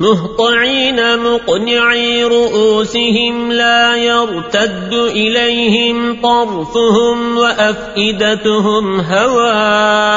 مهطعين مقنعي رؤوسهم لا يرتد إليهم طرفهم وأفئدتهم هواء